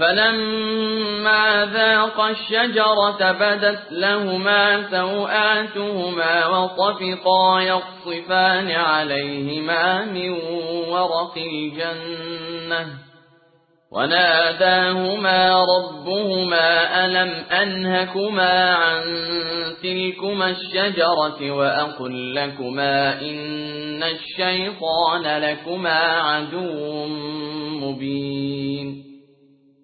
فلما ذاق الشجرة بدت لهما سوآتهما وطفقا يقصفان عليهما من ورق الجنة وناداهما ربهما ألم أنهكما عن تلكما الشجرة وأقل لكما إن الشيطان لكما عدو مبين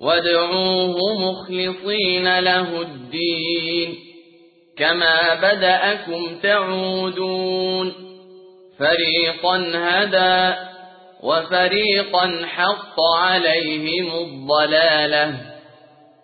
وادعوه مخلصين له الدين. كما بدأكم تعودون. فريقا هدى وفريقا حق عليهم الضلالة.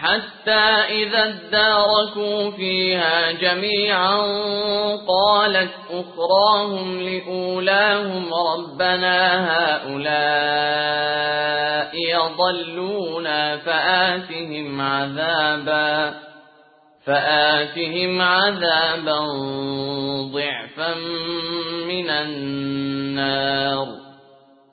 حتى إذا اداركوا فيها جميعا قالت أخراهم لأولاهم ربنا هؤلاء يضلونا فآتهم عذابا فآتهم عذابا ضعفا من النار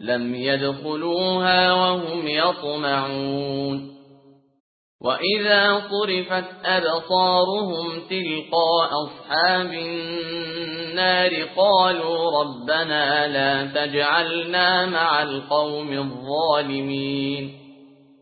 لم يدخلوها وهم يطمعون. وإذا صرفت أبصارهم تلقى أصحاب النار قالوا ربنا لا تجعلنا مع القوم الظالمين.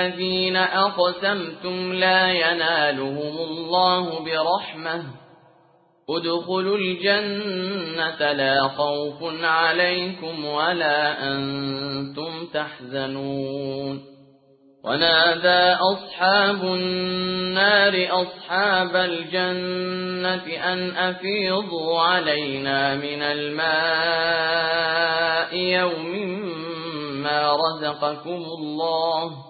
الذين أقسمتم لا ينالهم الله برحمة. ادخلوا الجنة لا خوف عليكم ولا أنتم تحزنون. ونادى أصحاب النار أصحاب الجنة أن أفيضوا علينا من الماء يوم ما رزقكم الله.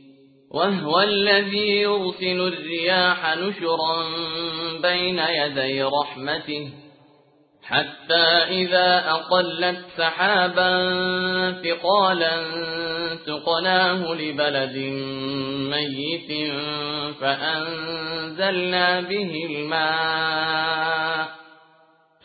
وهو الذي يرسل الرياح نشرا بين يدي رحمته حتى إذا أقلت سحابا ثقالا سقناه لبلد ميت فأنزلنا به الماء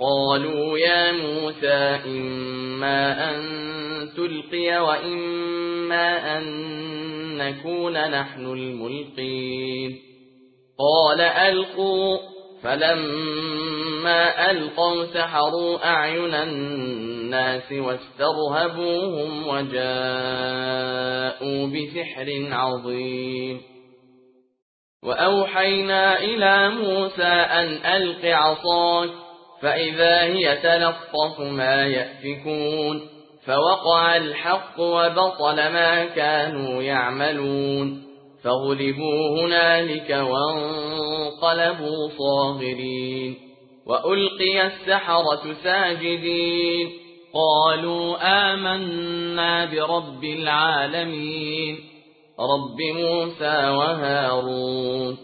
قالوا يا موسى إما أن تلقي وإما أن نكون نحن الملقين. قال ألقوا. فلما ألقوا سحروا أعين الناس واسترهبوهم وجاءوا بسحر عظيم. وأوحينا إلى موسى أن ألق عصاك. فإذا هي تلطف ما يأفكون فوقع الحق وبطل ما كانوا يعملون. فغلبوا هنالك وانقلبوا صاغرين. وألقي السحرة ساجدين. قالوا آمنا برب العالمين رب موسى وهارون.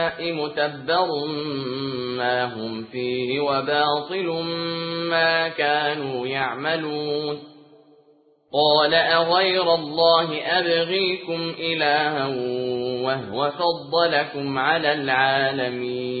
متبر ما هم فيه وباطل ما كانوا يعملون قال أغير الله أبغيكم إلها وهو فضلكم على العالمين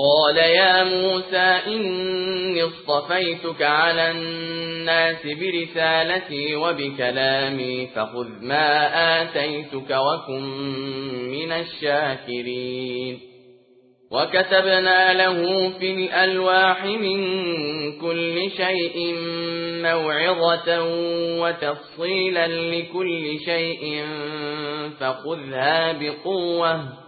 قال يا موسى إني اصطفيتك على الناس برسالتي وبكلامي فخذ ما آتيتك وكن من الشاكرين. وكتبنا له في الألواح من كل شيء موعظة وتفصيلا لكل شيء فخذها بقوة.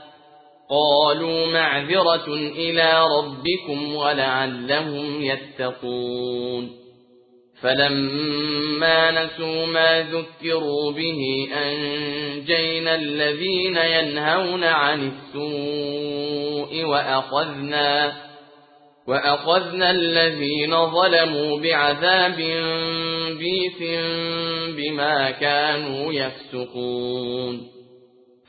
قالوا معذرة إلى ربكم ولعلهم يتقون. فلما نسوا ما ذكروا به أنجينا الذين ينهون عن السوء وأخذنا وأخذنا الذين ظلموا بعذاب بيث بما كانوا يفسقون.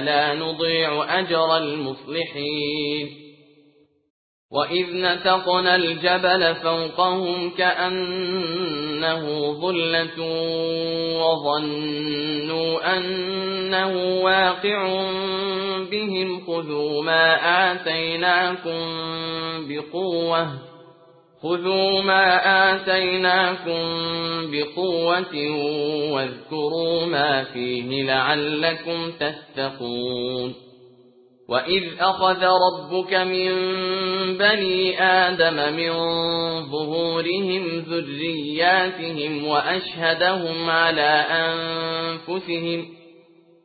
لا نضيع أجر المصلحين وإذ نتقنا الجبل فوقهم كأنه ظلة وظنوا أنه واقع بهم خذوا ما آتيناكم بقوة خذوا ما آتيناكم بقوة واذكروا ما فيه لعلكم تتقون. وإذ أخذ ربك من بني آدم من ظهورهم ذرياتهم وأشهدهم على أنفسهم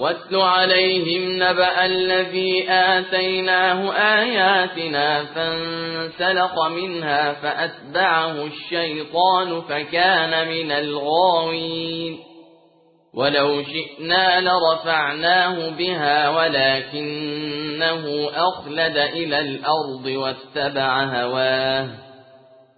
واتل عليهم نبأ الذي آتيناه آياتنا فانسلق منها فأتبعه الشيطان فكان من الغاوين. ولو شئنا لرفعناه بها ولكنه أخلد إلى الأرض واتبع هواه.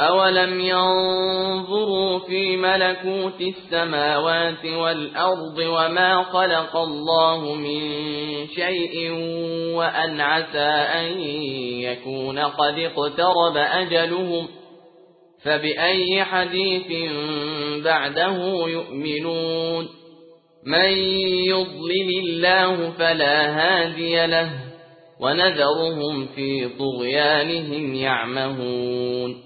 أولم ينظروا في ملكوت السماوات والأرض وما خلق الله من شيء وأن عسى أن يكون قد اقترب أجلهم فبأي حديث بعده يؤمنون من يضلل الله فلا هادي له ونذرهم في طغيانهم يعمهون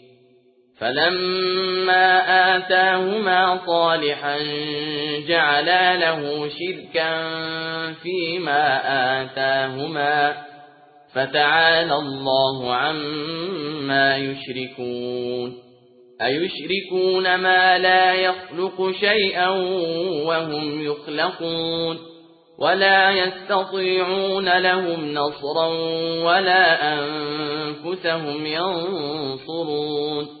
فلما آتاهما صالحا جعلا له شركا فيما آتاهما فتعالى الله عما يشركون أيشركون ما لا يخلق شيئا وهم يخلقون ولا يستطيعون لهم نصرا ولا أنفسهم ينصرون